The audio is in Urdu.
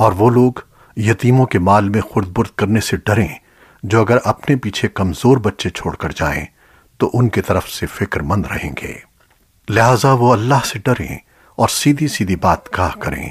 اور وہ لوگ یتیموں کے مال میں خرد برد کرنے سے ڈریں، جو اگر اپنے پیچھے کمزور بچے چھوڑ کر جائیں، تو ان کی طرف سے فکر مند رہیں گے۔ لہذا وہ اللہ سے ڈریں اور سیدھی سیدھی بات کہا کریں۔